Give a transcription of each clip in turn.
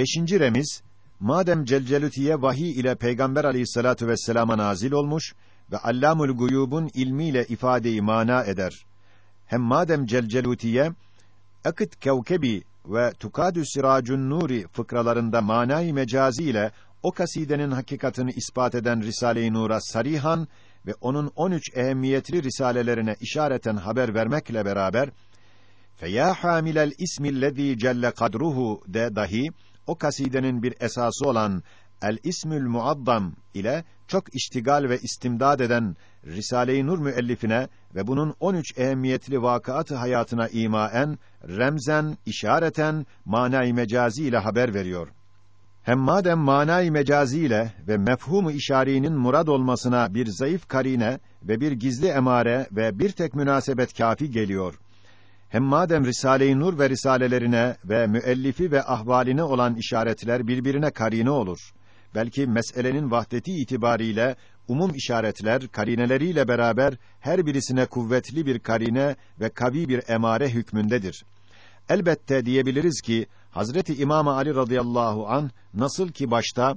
Beşinci remiz, madem Celcelutiye vahiy ile Peygamber aleyhissalatu vesselama nazil olmuş ve Allamul Guyub'un ilmiyle ifadeyi mana eder. Hem madem Celcelutiye, Akıt Kevkebi ve Tukadü Siracun Nuri fıkralarında manayı mecazi ile o kasidenin hakikatını ispat eden Risale-i Nur'a sarihan ve onun 13 ehemmiyetli risalelerine işareten haber vermekle beraber feya hamilel ismillezî celle kadruhu de dahi o kasidenin bir esası olan El İsmül Muaddam ile çok iştigal ve istimdad eden Risale-i Nur müellifine ve bunun 13 ehemmiyetli vakıat hayatına imaen, remzen, işareten, manay mecazi ile haber veriyor. Hem madem manay mecazi ile ve mefhumu işarinin murad olmasına bir zayıf karine ve bir gizli emare ve bir tek münasebet kafi geliyor. Hem madem Risale-i Nur ve risalelerine ve müellifi ve ahvaline olan işaretler birbirine karine olur. Belki meselenin vahdeti itibariyle umum işaretler karineleriyle beraber her birisine kuvvetli bir karine ve kavi bir emare hükmündedir. Elbette diyebiliriz ki Hazreti İmam Ali radıyallahu an nasıl ki başta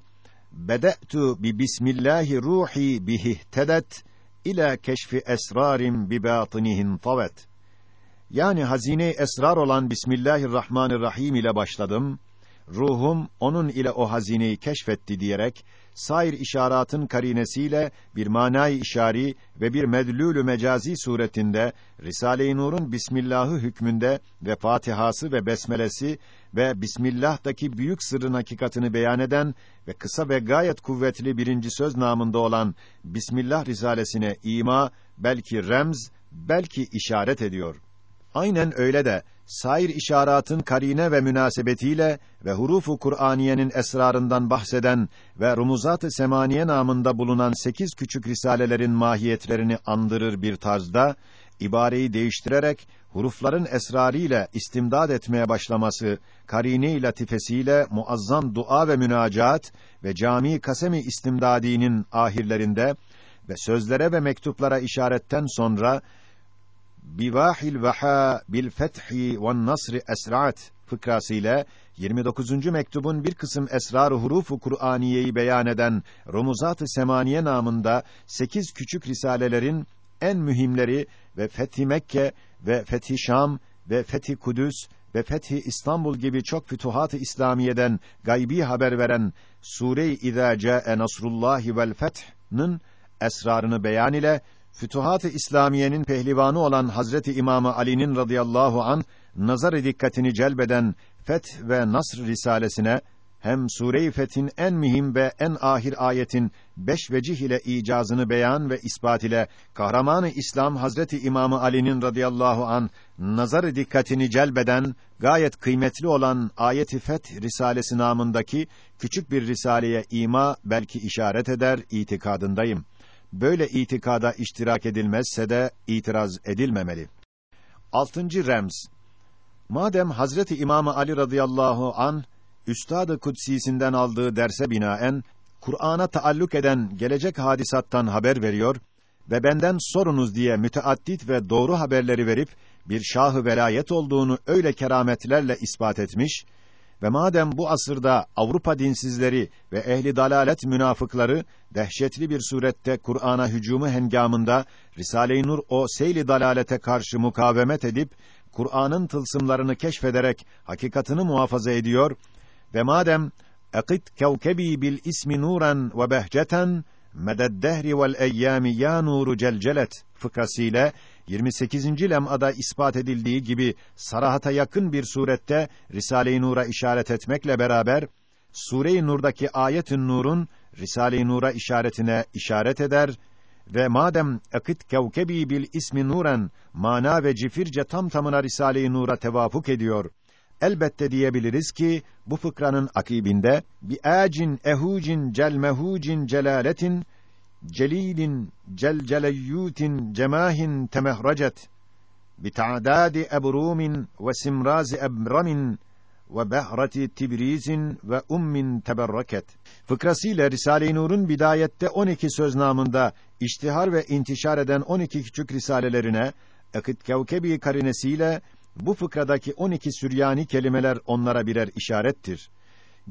bede'tu bi bismillahi ruhi bihi tedet ila keşfi esrarim bi batinihin tavet. Yani hazine esrar olan Bismillahirrahmanirrahim ile başladım. Ruhum onun ile o hazineyi keşfetti diyerek sair işaratın karinesiyle bir manayı işari ve bir medlülü mecazi suretinde Risale-i Nur'un Bismillah'ı hükmünde ve Fatihası ve besmelesi ve Bismillah'taki büyük sırrın hakikatini beyan eden ve kısa ve gayet kuvvetli birinci söz namında olan Bismillah risalesine ima, belki remz, belki işaret ediyor. Aynen öyle de sair işaratın karine ve münasebetiyle ve hurufu Kur'aniyenin esrarından bahseden ve rumuzat-ı semaniye namında bulunan sekiz küçük risalelerin mahiyetlerini andırır bir tarzda ibareyi değiştirerek hurufların esrarıyla istimdad etmeye başlaması karine latifesiyle muazzam dua ve münacaat ve cami kasemi istimdadinin ahirlerinde ve sözlere ve mektuplara işaretten sonra bivahil vaha bil fethi ve nasri esrat fıkrasıyla 29. mektubun bir kısım esrar-ı hurufu Kur'aniyeyi beyan eden Rumuzat-ı Semaniye namında sekiz küçük risalelerin en mühimleri ve Fethi Mekke ve Fethi Şam ve Fethi Kudüs ve Fethi İstanbul gibi çok fütuhat-ı İslamiye'den gaybi haber veren Sure-i İzâ câe Nasrullâhi vel Feth'nın esrarını beyan ile Fütuhat-ı İslamiyenin pehlivanı olan Hazreti İmamı Ali'nin radıyallahu an nazar dikkatini celbeden Feth ve Nasr risalesine hem Sure-i Fethin en mühim ve en ahir ayetin beş vecih ile icazını beyan ve ispat ile kahramanı İslam Hazreti İmamı Ali'nin radıyallahu an nazar dikkatini celbeden gayet kıymetli olan Ayet-i Feth risalesi namındaki küçük bir risaleye ima belki işaret eder itikadındayım böyle itikada iştirak edilmezse de itiraz edilmemeli. Altıncı remz. Madem Hazreti İmam Ali radıyallahu an Üstad-ı Kudsisinden aldığı derse binaen Kur'an'a taalluk eden gelecek hadisattan haber veriyor ve benden sorunuz diye müteaddit ve doğru haberleri verip bir şahı velayet olduğunu öyle kerametlerle ispat etmiş ve madem bu asırda Avrupa dinsizleri ve ehli dalalet münafıkları dehşetli bir surette Kur'an'a hücumu hengamında Risale-i Nur o seyli dalalete karşı mukavemet edip Kur'an'ın tılsımlarını keşfederek hakikatını muhafaza ediyor ve madem Akit kevkebi bil ismi nuran ve behceten meded dehri vel eyyami ya nuru celcelet fıkrasıyla 28. lem'ada ispat edildiği gibi sarahata yakın bir surette Risale-i Nur'a işaret etmekle beraber Sure-i Nur'daki ayet-i nurun Risale-i Nur'a işaretine işaret eder ve madem akit kevkebi bil ismi nuren mana ve cifirce tam tamına Risale-i Nur'a tevafuk ediyor. Elbette diyebiliriz ki bu fıkranın akibinde bi acin ehucin celmehucin celaletin celilin celceleyyutin cemahin temehracet bita'dadi ebrumin ve simrazi ebramin ve behrati tibrizin ve ummin teberraket. Fıkrasıyla Risale-i Nur'un bidayette 12 söz namında iştihar ve intişar eden 12 küçük risalelerine Akıt Kevkebi karinesiyle bu fıkradaki 12 Süryani kelimeler onlara birer işarettir.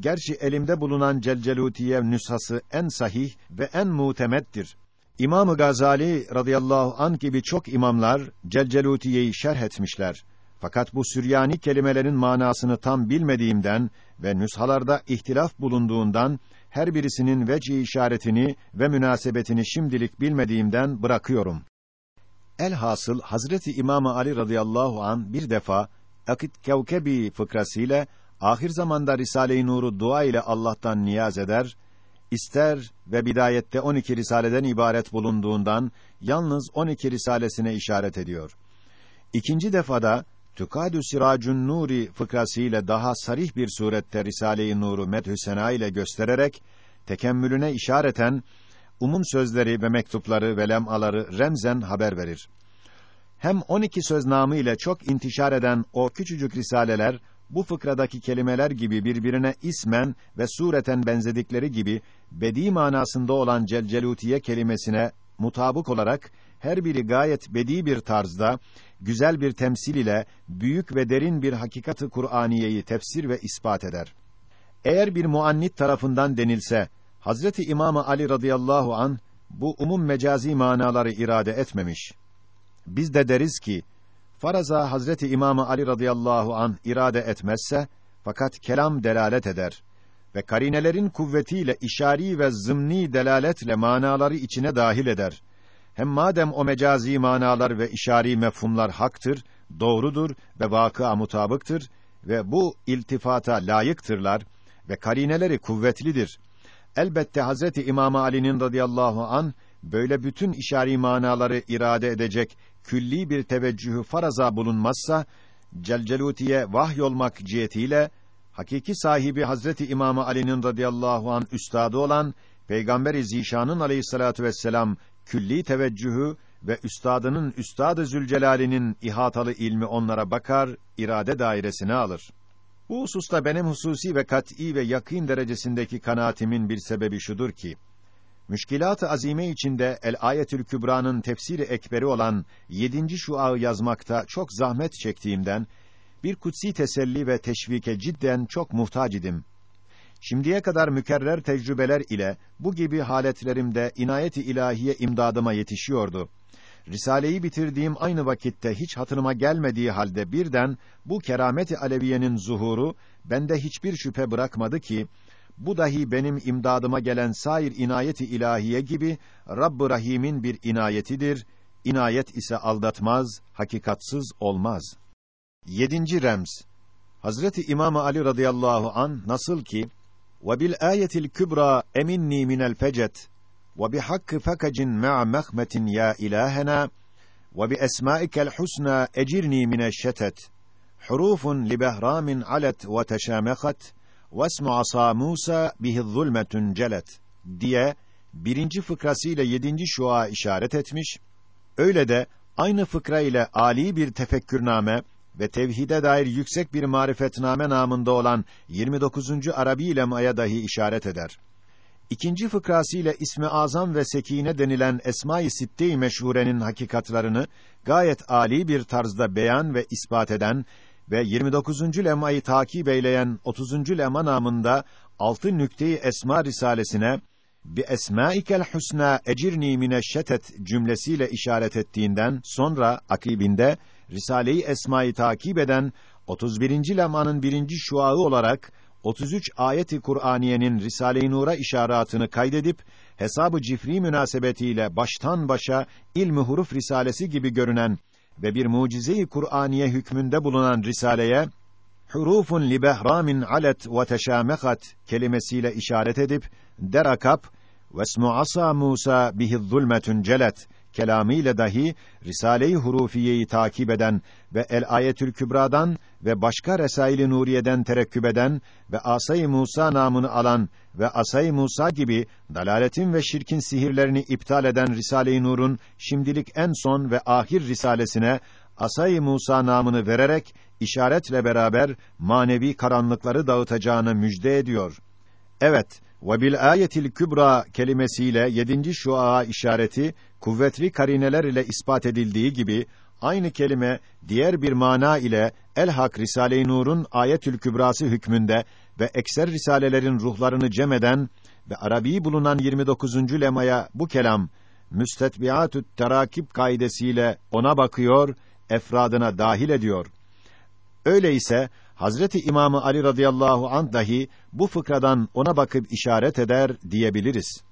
Gerçi elimde bulunan Celcelutiye nüshası en sahih ve en mutemettir. İmam Gazali radıyallahu an gibi çok imamlar Celcelutiye'yi şerh etmişler. Fakat bu Süryani kelimelerin manasını tam bilmediğimden ve nüshalarda ihtilaf bulunduğundan her birisinin veci işaretini ve münasebetini şimdilik bilmediğimden bırakıyorum. Elhasıl Hazreti İmam Ali radıyallahu an bir defa Akit Kevkebi fıkrasıyla ahir zamanda Risale-i Nur'u dua ile Allah'tan niyaz eder, ister ve bidayette 12 risaleden ibaret bulunduğundan yalnız 12 risalesine işaret ediyor. İkinci defada Tukadü Siracun Nuri fıkrasıyla daha sarih bir surette Risale-i Nur'u medhü sena ile göstererek tekemmülüne işareten umum sözleri ve mektupları ve lemaları remzen haber verir. Hem 12 söz namı ile çok intişar eden o küçücük risaleler bu fıkradaki kelimeler gibi birbirine ismen ve sureten benzedikleri gibi bedi manasında olan celcelutiye kelimesine mutabık olarak her biri gayet bedi bir tarzda güzel bir temsil ile büyük ve derin bir hakikati Kur'aniyeyi tefsir ve ispat eder. Eğer bir muannit tarafından denilse Hazreti İmam Ali radıyallahu an bu umum mecazi manaları irade etmemiş. Biz de deriz ki faraza Hazreti İmam Ali radıyallahu an irade etmezse fakat kelam delalet eder ve karinelerin kuvvetiyle işari ve zımni delaletle manaları içine dahil eder. Hem madem o mecazi manalar ve işari mefhumlar haktır, doğrudur ve vakıa mutabıktır ve bu iltifata layıktırlar ve karineleri kuvvetlidir. Elbette Hazreti İmam Ali'nin radıyallahu an böyle bütün işari manaları irade edecek külli bir teveccühü faraza bulunmazsa Celcelutiye vahyolmak cihetiyle hakiki sahibi Hazreti İmam Ali'nin radıyallahu an üstadı olan Peygamber-i Zişan'ın aleyhissalatu vesselam külli teveccühü ve üstadının üstadı Zülcelal'inin ihatalı ilmi onlara bakar, irade dairesine alır. Bu hususta benim hususi ve kat'î ve yakîn derecesindeki kanaatimin bir sebebi şudur ki, Müşkilat-ı azime içinde El Ayetül Kübra'nın tefsiri ekberi olan yedinci şuağı yazmakta çok zahmet çektiğimden bir kutsi teselli ve teşvike cidden çok muhtaç idim. Şimdiye kadar mükerrer tecrübeler ile bu gibi haletlerimde inayeti ilahiye imdadıma yetişiyordu. Risaleyi bitirdiğim aynı vakitte hiç hatırıma gelmediği halde birden bu kerameti aleviyenin zuhuru bende hiçbir şüphe bırakmadı ki bu dahi benim imdadıma gelen sair inayeti ilahiye gibi Rabb-ı Rahim'in bir inayetidir. İnayet ise aldatmaz, hakikatsız olmaz. Yedinci remz. Hazreti İmam Ali radıyallahu an nasıl ki ve bil ayetil kübra eminni minel fecet ve bi hakkı fakacin ma'a mehmetin ya ilahena ve bi esmaikel husna ecirni mineşşetet hurufun li behramin alet ve teşamehat Vesmu asa Musa bihi zulmetun celet diye birinci fıkrası ile yedinci şua işaret etmiş. Öyle de aynı fıkra ile ali bir tefekkürname ve tevhide dair yüksek bir marifetname namında olan 29. Arabi lemaya dahi işaret eder. İkinci fıkrası ile ismi azam ve sekine denilen Esma-i Sitte-i meşhurenin hakikatlarını gayet ali bir tarzda beyan ve ispat eden ve 29. lemayı takip eyleyen 30. lema namında altı nükteyi esma risalesine bi esmaikel husna ecirni mineşşetet cümlesiyle işaret ettiğinden sonra akibinde Risale-i Esma'yı takip eden 31. lemanın birinci şuağı olarak 33 ayeti Kur'aniyenin Risale-i Nur'a işaretini kaydedip hesabı cifri münasebetiyle baştan başa ilmi huruf risalesi gibi görünen ve bir mucize-i Kur'aniye hükmünde bulunan risaleye hurufun li behramin alet ve teşamehat kelimesiyle işaret edip derakap ve ismu asa Musa bihi zulmetun celet kelamıyla dahi Risale-i Hurufiyeyi takip eden ve El Ayetül Kübra'dan ve başka Resail-i Nuriye'den terekküp eden ve Asay-ı Musa namını alan ve Asay-ı Musa gibi dalaletin ve şirkin sihirlerini iptal eden Risale-i Nur'un şimdilik en son ve ahir risalesine Asay-ı Musa namını vererek işaretle beraber manevi karanlıkları dağıtacağını müjde ediyor. Evet, ve bil ayetil kübra kelimesiyle yedinci şua işareti kuvvetli karineler ile ispat edildiği gibi aynı kelime diğer bir mana ile El Hak Risale-i Nur'un Ayetül Kübrası hükmünde ve ekser risalelerin ruhlarını cem eden ve Arabi bulunan 29. lemaya bu kelam müstetbiatü't terakip kaidesiyle ona bakıyor, efradına dahil ediyor. Öyleyse Hazreti İmamı Ali radıyallahu anh dahi bu fıkradan ona bakıp işaret eder diyebiliriz.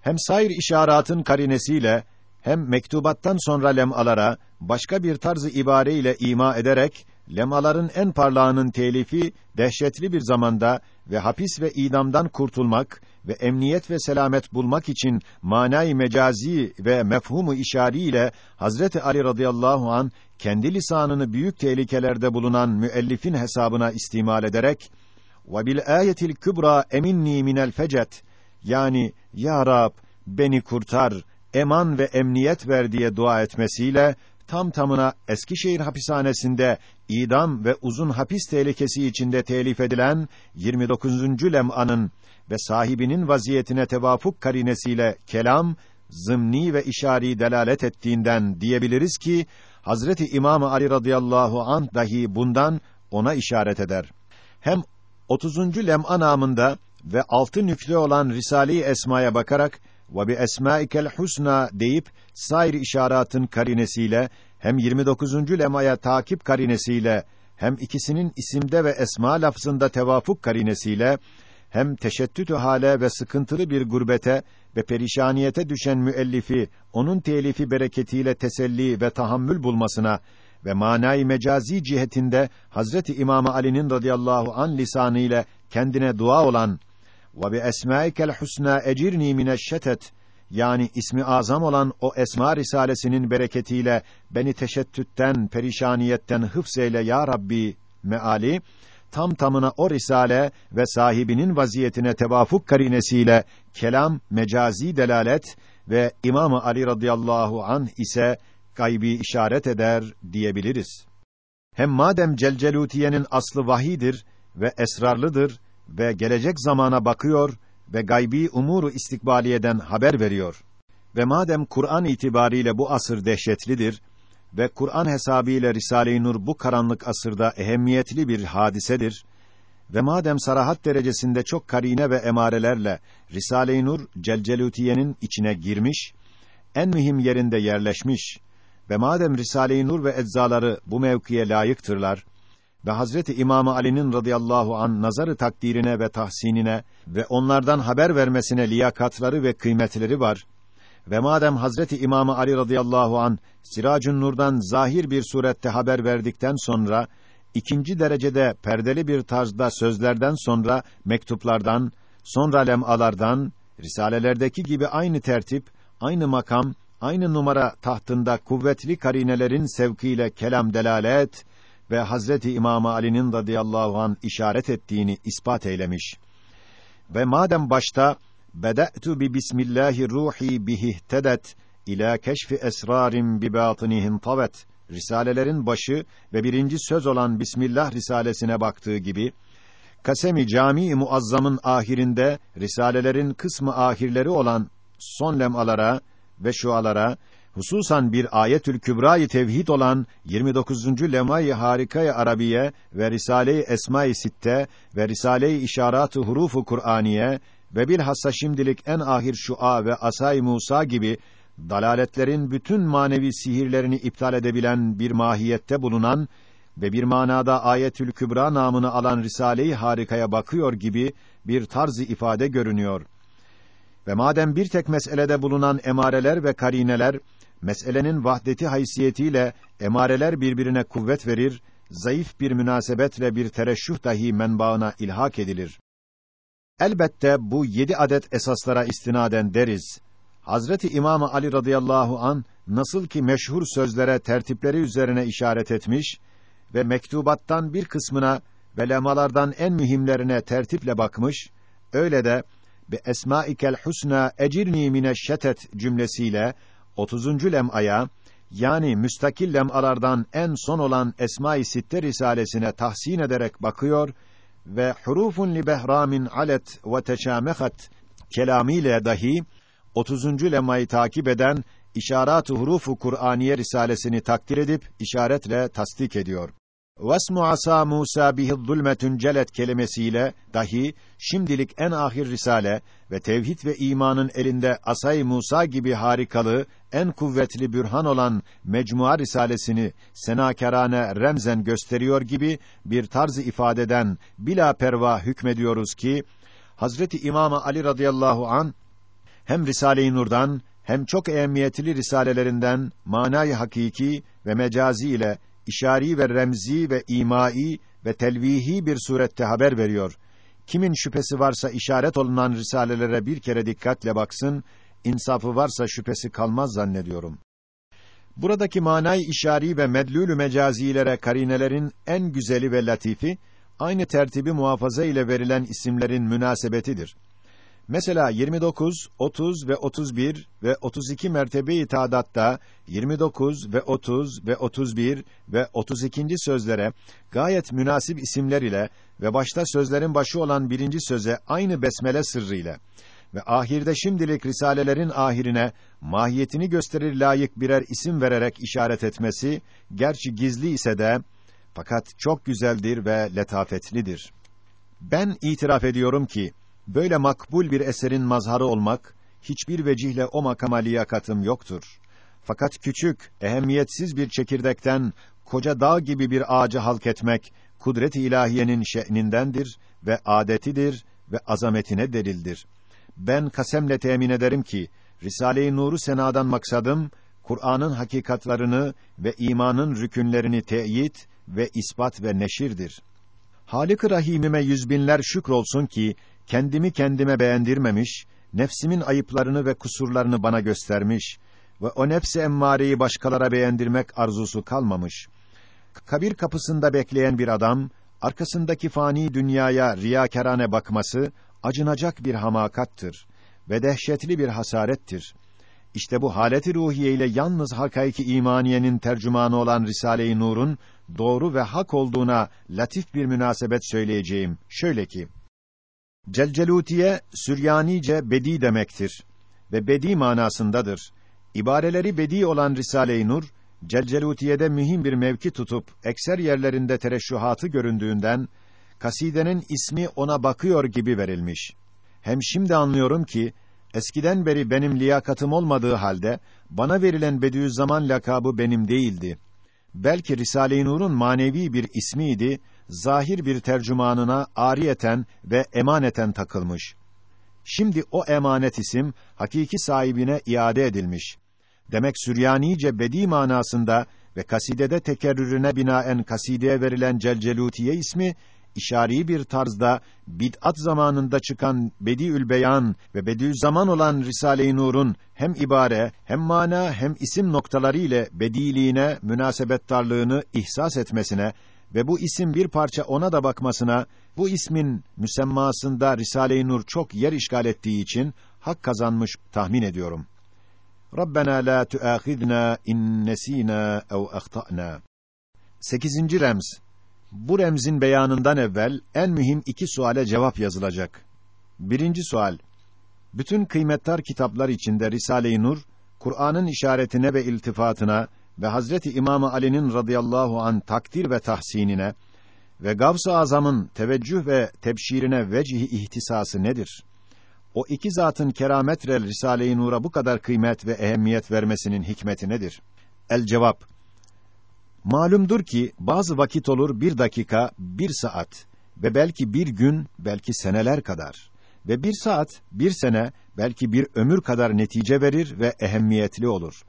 Hem sair işaratın karinesiyle hem mektubattan sonra lemalara başka bir tarzı ibareyle ima ederek lemaların en parlağının telifi dehşetli bir zamanda ve hapis ve idamdan kurtulmak ve emniyet ve selamet bulmak için manayı mecazi ve mefhumu işari ile Hazreti Ali radıyallahu an kendi lisanını büyük tehlikelerde bulunan müellifin hesabına istimal ederek ve bil ayetil kübra eminni minel fecet. Yani ya Rab beni kurtar eman ve emniyet ver diye dua etmesiyle tam tamına Eskişehir hapishanesinde idam ve uzun hapis tehlikesi içinde telif edilen 29. lem'anın ve sahibinin vaziyetine tevafuk karinesiyle kelam zımni ve işari delalet ettiğinden diyebiliriz ki Hazreti İmam Ali radıyallahu anh dahi bundan ona işaret eder. Hem 30. lem'a namında ve altı nüklü olan Risale-i Esma'ya bakarak ve bi esmaikel husna deyip sair işaratın karinesiyle hem 29. lemaya takip karinesiyle hem ikisinin isimde ve esma lafzında tevafuk karinesiyle hem teşettütü hale ve sıkıntılı bir gurbete ve perişaniyete düşen müellifi onun telifi bereketiyle teselli ve tahammül bulmasına ve manayı mecazi cihetinde Hazreti İmam Ali'nin radıyallahu an lisanı ile kendine dua olan ve bi esmaikel husna ecirni mineşşetet yani ismi azam olan o esma risalesinin bereketiyle beni teşettütten, perişaniyetten hıfzeyle ya Rabbi meali tam tamına o risale ve sahibinin vaziyetine tevafuk karinesiyle kelam mecazi delalet ve İmam Ali radıyallahu anh ise gaybi işaret eder diyebiliriz. Hem madem Celcelutiye'nin aslı vahidir ve esrarlıdır ve gelecek zamana bakıyor ve gaybi umuru istikbaliyeden haber veriyor. Ve madem Kur'an itibariyle bu asır dehşetlidir ve Kur'an hesabıyla Risale-i Nur bu karanlık asırda ehemmiyetli bir hadisedir ve madem sarahat derecesinde çok karine ve emarelerle Risale-i Nur Celcelutiye'nin içine girmiş, en mühim yerinde yerleşmiş ve madem Risale-i Nur ve eczaları bu mevkiye layıktırlar ve Hazreti İmam Ali'nin radıyallahu an nazarı takdirine ve tahsinine ve onlardan haber vermesine liyakatları ve kıymetleri var. Ve madem Hazreti İmam Ali radıyallahu an Siracun Nur'dan zahir bir surette haber verdikten sonra ikinci derecede perdeli bir tarzda sözlerden sonra mektuplardan, sonra lemalardan, risalelerdeki gibi aynı tertip, aynı makam, aynı numara tahtında kuvvetli karinelerin sevkiyle kelam delalet ve Hazreti İmam Ali'nin radıyallahu an işaret ettiğini ispat eylemiş. Ve madem başta beda'tu bi bismillahir ruhi bihitedet ila keşfi esrarin bi batinihin tavet risalelerin başı ve birinci söz olan Bismillah risalesine baktığı gibi Kasemi Cami Muazzam'ın ahirinde risalelerin kısmı ahirleri olan son lemalara ve şualara hususan bir ayetül kübrayı tevhid olan 29. lemay-ı harikayı arabiye ve risale-i esma-i sitte ve risale-i işarat-ı hurufu Kur'aniye ve bilhassa şimdilik en ahir şua ve asay Musa gibi dalaletlerin bütün manevi sihirlerini iptal edebilen bir mahiyette bulunan ve bir manada Ayetül Kübra namını alan Risale-i Harika'ya bakıyor gibi bir tarzı ifade görünüyor. Ve madem bir tek meselede bulunan emareler ve karineler meselenin vahdeti haysiyetiyle emareler birbirine kuvvet verir, zayıf bir münasebetle bir tereşüh dahi menbaına ilhak edilir. Elbette bu yedi adet esaslara istinaden deriz. Hazreti İmam Ali radıyallahu an nasıl ki meşhur sözlere tertipleri üzerine işaret etmiş ve mektubattan bir kısmına ve lemalardan en mühimlerine tertiple bakmış, öyle de be esmaikel husna ecirni mineşşetet cümlesiyle 30. lem'aya yani müstakil lem'alardan en son olan Esma-i Sitte risalesine tahsin ederek bakıyor ve hurufun li behramin alet ve teşamehat kelamiyle dahi 30. lemmayı takip eden İşarat-ı Hurufu Kur'aniye risalesini takdir edip işaretle tasdik ediyor. Vasmu asa Musa bihi zulmetun celet kelimesiyle dahi şimdilik en ahir risale ve tevhid ve imanın elinde asay Musa gibi harikalı, en kuvvetli bürhan olan Mecmua risalesini senakerane remzen gösteriyor gibi bir tarzı ifadeden bila perva hükmediyoruz ki Hazreti İmam Ali radıyallahu an hem Risale-i Nur'dan hem çok ehemmiyetli risalelerinden manayı hakiki ve mecazi ile işari ve remzi ve imai ve telvihi bir surette haber veriyor. Kimin şüphesi varsa işaret olunan risalelere bir kere dikkatle baksın, insafı varsa şüphesi kalmaz zannediyorum. Buradaki manay işari ve medlülü mecazilere karinelerin en güzeli ve latifi aynı tertibi muhafaza ile verilen isimlerin münasebetidir. Mesela 29, 30 ve 31 ve 32 mertebe-i tadatta 29 ve 30 ve 31 ve 32. sözlere gayet münasip isimler ile ve başta sözlerin başı olan birinci söze aynı besmele sırrı ile ve ahirde şimdilik risalelerin ahirine mahiyetini gösterir layık birer isim vererek işaret etmesi gerçi gizli ise de fakat çok güzeldir ve letafetlidir. Ben itiraf ediyorum ki Böyle makbul bir eserin mazharı olmak, hiçbir vecihle o makama liyakatım yoktur. Fakat küçük, ehemmiyetsiz bir çekirdekten, koca dağ gibi bir ağacı halk etmek, kudret-i ilahiyenin şe'nindendir ve adetidir ve azametine delildir. Ben kasemle temin ederim ki, Risale-i Nur'u senadan maksadım, Kur'an'ın hakikatlarını ve imanın rükünlerini teyit ve ispat ve neşirdir. Halik-i Rahimime yüzbinler şükrolsun ki, kendimi kendime beğendirmemiş, nefsimin ayıplarını ve kusurlarını bana göstermiş ve o nefsi emmareyi başkalara beğendirmek arzusu kalmamış. Kabir kapısında bekleyen bir adam, arkasındaki fani dünyaya riyakarane bakması, acınacak bir hamakattır ve dehşetli bir hasarettir. İşte bu haleti ruhiye ile yalnız hakiki imaniyenin tercümanı olan Risale-i Nur'un doğru ve hak olduğuna latif bir münasebet söyleyeceğim. Şöyle ki: Celcelutiye Süryanice bedi demektir ve bedi manasındadır. İbareleri bedi olan Risale-i Nur Celcelutiye'de mühim bir mevki tutup ekser yerlerinde tereşşuhatı göründüğünden kasidenin ismi ona bakıyor gibi verilmiş. Hem şimdi anlıyorum ki eskiden beri benim liyakatım olmadığı halde bana verilen Bediüzzaman lakabı benim değildi. Belki Risale-i Nur'un manevi bir ismiydi zahir bir tercümanına ariyeten ve emaneten takılmış. Şimdi o emanet isim hakiki sahibine iade edilmiş. Demek Süryanice bedi manasında ve kasidede tekerrürüne binaen kasideye verilen Celcelutiye ismi işari bir tarzda bid'at zamanında çıkan Bediül Beyan ve Bediüzzaman olan Risale-i Nur'un hem ibare hem mana hem isim noktaları ile bediliğine münasebettarlığını ihsas etmesine ve bu isim bir parça ona da bakmasına, bu ismin müsemmasında Risale-i Nur çok yer işgal ettiği için hak kazanmış tahmin ediyorum. Rabbena la tuâkhidna in nesînâ ev ahtâ'nâ. Sekizinci remz. Bu remzin beyanından evvel en mühim iki suale cevap yazılacak. Birinci sual. Bütün kıymettar kitaplar içinde Risale-i Nur, Kur'an'ın işaretine ve iltifatına ve Hazreti İmam Ali'nin radıyallahu an takdir ve tahsinine ve Gavs-ı Azam'ın teveccüh ve tebşirine vecihi ihtisası nedir? O iki zatın kerametre Risale-i Nur'a bu kadar kıymet ve ehemmiyet vermesinin hikmeti nedir? El cevap Malumdur ki bazı vakit olur bir dakika, bir saat ve belki bir gün, belki seneler kadar ve bir saat, bir sene, belki bir ömür kadar netice verir ve ehemmiyetli olur.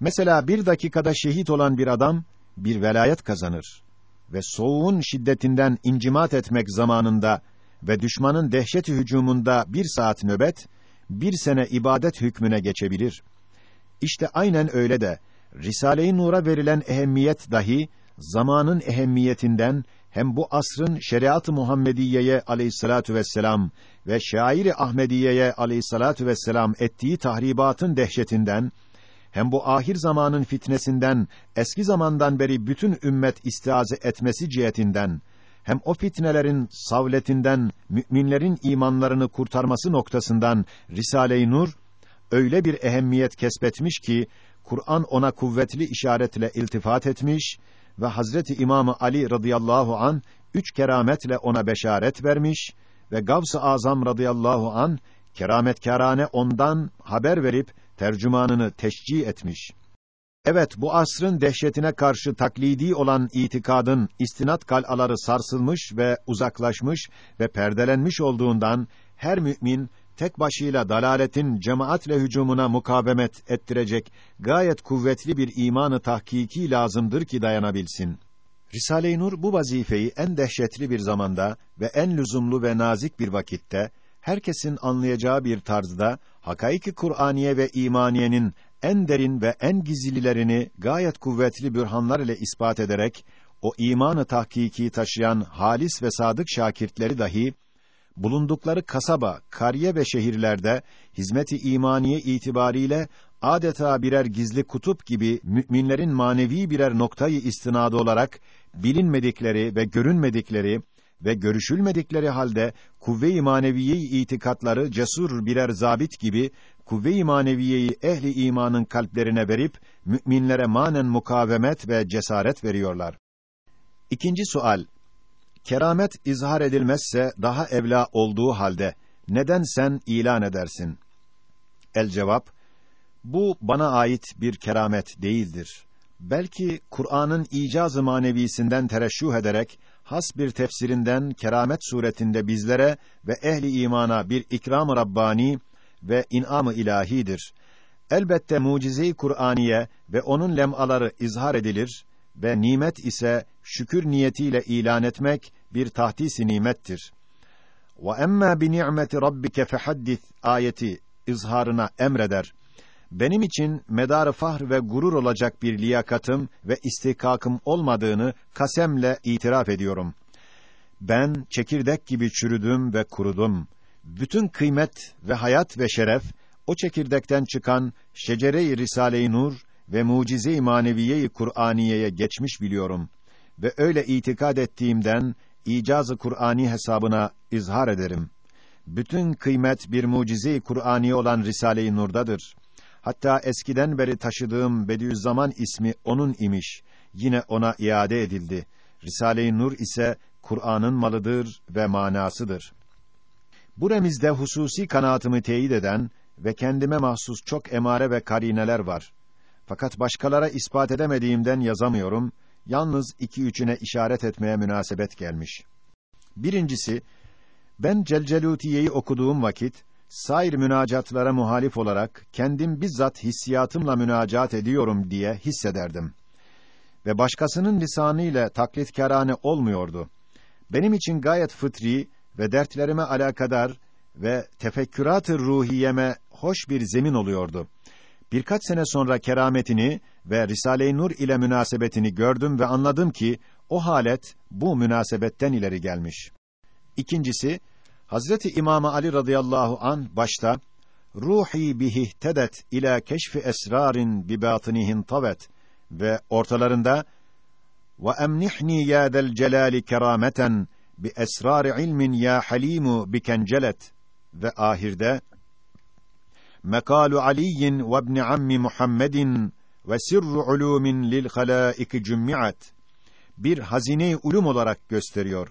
Mesela bir dakikada şehit olan bir adam bir velayet kazanır ve soğuğun şiddetinden incimat etmek zamanında ve düşmanın dehşeti hücumunda bir saat nöbet, bir sene ibadet hükmüne geçebilir. İşte aynen öyle de Risale-i Nur'a verilen ehemmiyet dahi zamanın ehemmiyetinden hem bu asrın şeriat-ı Muhammediyeye aleyhissalatu vesselam ve şairi Ahmediyeye aleyhissalatu vesselam ettiği tahribatın dehşetinden hem bu ahir zamanın fitnesinden eski zamandan beri bütün ümmet istiaze etmesi cihetinden hem o fitnelerin savletinden müminlerin imanlarını kurtarması noktasından Risale-i Nur öyle bir ehemmiyet kesbetmiş ki Kur'an ona kuvvetli işaretle iltifat etmiş ve Hazreti İmamı Ali radıyallahu an üç kerametle ona beşaret vermiş ve Gavs-ı Azam radıyallahu an kerametkârane ondan haber verip tercümanını teşcih etmiş. Evet, bu asrın dehşetine karşı taklidi olan itikadın istinat kal'aları sarsılmış ve uzaklaşmış ve perdelenmiş olduğundan her mümin tek başıyla dalaletin cemaatle hücumuna mukavemet ettirecek gayet kuvvetli bir imanı tahkiki lazımdır ki dayanabilsin. Risale-i Nur bu vazifeyi en dehşetli bir zamanda ve en lüzumlu ve nazik bir vakitte herkesin anlayacağı bir tarzda hakaiki Kur'aniye ve imaniyenin en derin ve en gizlilerini gayet kuvvetli bürhanlar ile ispat ederek o imanı tahkiki taşıyan halis ve sadık şakirtleri dahi bulundukları kasaba, kariye ve şehirlerde hizmeti imaniye itibariyle adeta birer gizli kutup gibi müminlerin manevi birer noktayı istinadı olarak bilinmedikleri ve görünmedikleri ve görüşülmedikleri halde kuvve-i maneviyeyi itikatları cesur birer zabit gibi kuvve-i maneviyeyi ehli imanın kalplerine verip müminlere manen mukavemet ve cesaret veriyorlar. İkinci sual keramet izhar edilmezse daha evla olduğu halde neden sen ilan edersin? El cevap: Bu bana ait bir keramet değildir. Belki Kur'an'ın icaz-ı manevisinden tereşşuh ederek has bir tefsirinden keramet suretinde bizlere ve ehli imana bir ikram-ı rabbani ve in'am-ı ilahidir. Elbette mucize-i Kur'aniye ve onun lemaları izhar edilir ve nimet ise şükür niyetiyle ilan etmek bir tahdis-i nimettir. Ve emma bi ni'meti rabbike fehaddis ayeti izharına emreder. Benim için medar fahr ve gurur olacak bir liyakatım ve istikakım olmadığını kasemle itiraf ediyorum. Ben çekirdek gibi çürüdüm ve kurudum. Bütün kıymet ve hayat ve şeref o çekirdekten çıkan şecere-i Risale-i Nur ve mucize-i maneviye-i Kur'aniye'ye geçmiş biliyorum ve öyle itikad ettiğimden icazı Kur'ani hesabına izhar ederim. Bütün kıymet bir mucize-i Kur'ani olan Risale-i Nur'dadır. Hatta eskiden beri taşıdığım Bediüzzaman ismi onun imiş. Yine ona iade edildi. Risale-i Nur ise Kur'an'ın malıdır ve manasıdır. Bu remizde hususi kanaatımı teyit eden ve kendime mahsus çok emare ve karineler var. Fakat başkalara ispat edemediğimden yazamıyorum. Yalnız iki üçüne işaret etmeye münasebet gelmiş. Birincisi, ben Celcelutiye'yi okuduğum vakit, sair münacatlara muhalif olarak, kendim bizzat hissiyatımla münacat ediyorum diye hissederdim. Ve başkasının lisanı ile taklitkârâne olmuyordu. Benim için gayet fıtri ve dertlerime alakadar ve tefekkürat-ı ruhiyeme hoş bir zemin oluyordu. Birkaç sene sonra kerametini ve Risale-i Nur ile münasebetini gördüm ve anladım ki o halet bu münasebetten ileri gelmiş. İkincisi Hazreti İmam Ali radıyallahu an başta ruhi bihi tedet ila keşfi esrarin bi batinihin tavet ve ortalarında ve emnihni ya del celali kerameten bi esrar ilmin ya halimu bi kencelet ve ahirde mekalu aliyin ve ibn ammi Muhammedin ve sirru ulumin lil halaiki cümmiat bir hazine ulum olarak gösteriyor.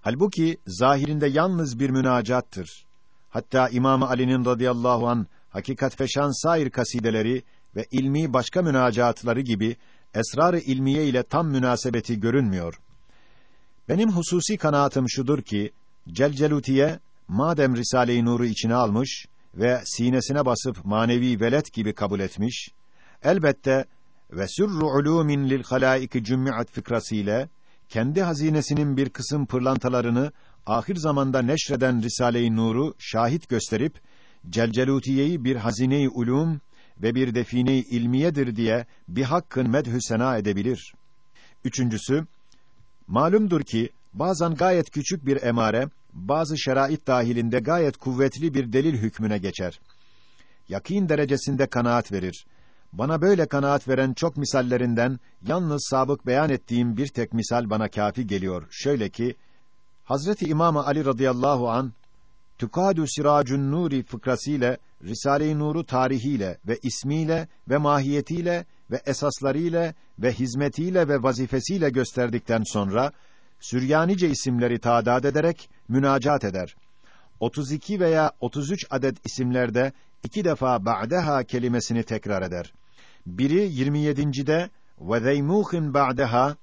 Halbuki zahirinde yalnız bir münacattır. Hatta İmam Ali'nin radıyallahu an hakikat ve şan sair kasideleri ve ilmi başka münacatları gibi esrar-ı ilmiye ile tam münasebeti görünmüyor. Benim hususi kanaatim şudur ki Celcelutiye madem Risale-i Nur'u içine almış ve sinesine basıp manevi velet gibi kabul etmiş, elbette ve sürru ulumin lil halaiki cümmiat fikrasıyla kendi hazinesinin bir kısım pırlantalarını ahir zamanda neşreden Risale-i Nur'u şahit gösterip Celcelutiye'yi bir hazine-i ulum ve bir define-i ilmiyedir diye bir hakkın medhü sena edebilir. Üçüncüsü, malumdur ki bazen gayet küçük bir emare bazı şerait dahilinde gayet kuvvetli bir delil hükmüne geçer. Yakin derecesinde kanaat verir. Bana böyle kanaat veren çok misallerinden yalnız sabık beyan ettiğim bir tek misal bana kafi geliyor. Şöyle ki Hazreti İmam Ali radıyallahu an Tukadu Siracun Nuri fıkrasıyla Risale-i Nur'u tarihiyle ve ismiyle ve mahiyetiyle ve esaslarıyla ve hizmetiyle ve vazifesiyle gösterdikten sonra Süryanice isimleri tadat ederek münacat eder. 32 veya 33 adet isimlerde iki defa ba'deha kelimesini tekrar eder. Biri 27.de ve zeymuhin ba'deha,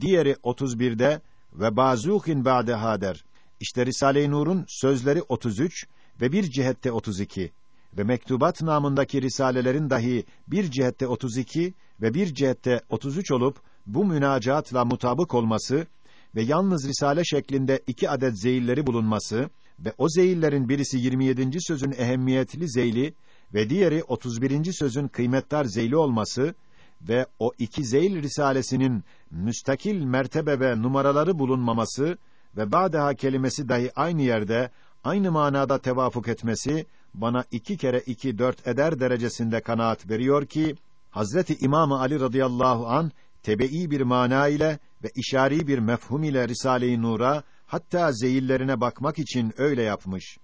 diğeri 31'de ve bazuhin ba'deha der. İşte Risale-i Nur'un sözleri 33 ve bir cihette 32 ve mektubat namındaki risalelerin dahi bir cihette 32 ve bir cihette 33 olup bu münacatla mutabık olması ve yalnız risale şeklinde iki adet zeyilleri bulunması ve o zeyillerin birisi 27. sözün ehemmiyetli zeyli ve diğeri 31. sözün kıymetdar zeyli olması ve o iki zeyl risalesinin müstakil mertebe ve numaraları bulunmaması ve ba'daha kelimesi dahi aynı yerde aynı manada tevafuk etmesi bana iki kere iki dört eder derecesinde kanaat veriyor ki Hazreti İmam Ali radıyallahu an tebe'i bir mana ile ve işari bir mefhum ile Risale-i Nur'a hatta zeyillerine bakmak için öyle yapmış.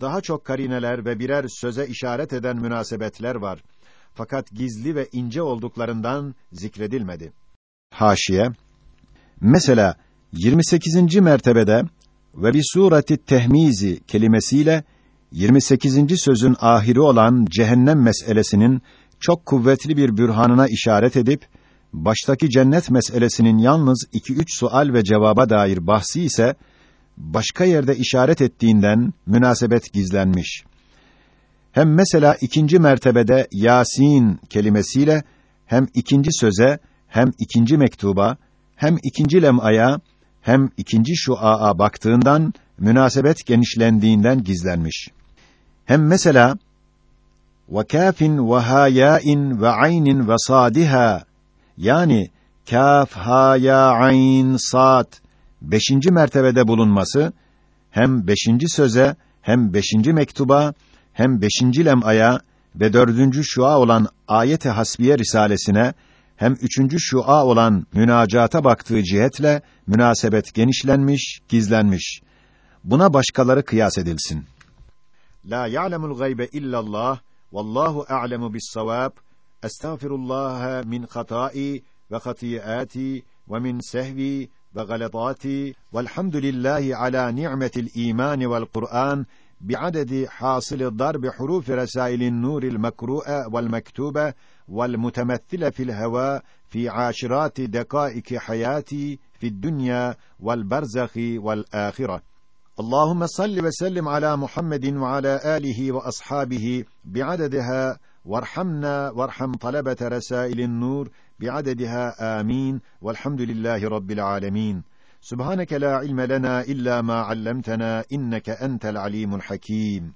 Daha çok karineler ve birer söze işaret eden münasebetler var. Fakat gizli ve ince olduklarından zikredilmedi. Haşiye Mesela 28. mertebede ve bir sureti tehmizi kelimesiyle 28. sözün ahiri olan cehennem meselesinin çok kuvvetli bir bürhanına işaret edip baştaki cennet meselesinin yalnız iki üç sual ve cevaba dair bahsi ise başka yerde işaret ettiğinden münasebet gizlenmiş. Hem mesela ikinci mertebede Yasin kelimesiyle hem ikinci söze hem ikinci mektuba hem ikinci lem'aya hem ikinci şua'a baktığından münasebet genişlendiğinden gizlenmiş. Hem mesela ve kafin ve hayain yani kaf ha ya ayn sad beşinci mertebede bulunması hem beşinci söze hem beşinci mektuba hem beşinci lem'aya ve dördüncü şua olan ayet-i hasbiye risalesine hem üçüncü şua olan münacata baktığı cihetle münasebet genişlenmiş, gizlenmiş. Buna başkaları kıyas edilsin. La ya'lemul gaybe illallah vallahu a'lemu bis-savab. Hata'i ve hati'ati ve min sehvi ve galatati velhamdülillahi ala ni'metil iman vel Kur'an بعدد حاصل ضرب حروف رسائل النور المقروءة والمكتوبة والمتمثلة في الهواء في عاشرات دقائق حياتي في الدنيا والبرزخ والآخرة. اللهم صل وسلم على محمد وعلى آله وأصحابه بعددها وارحمنا وارحم طلبة رسائل النور بعددها آمين. والحمد لله رب العالمين. سبحانك لا علم لنا إلا ما علمتنا إنك أنت العليم الحكيم.